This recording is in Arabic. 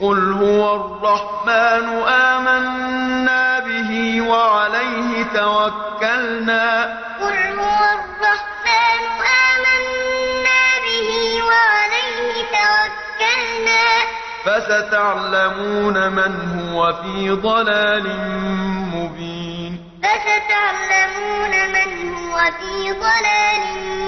قل هو الرحمن آمنا به وعليه توكلنا قل هو الرحمن آمنا به وعليه توكلنا فستعلمون من هو في ضلال مبين فستعلمون من هو في ضلال مبين